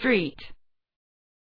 street.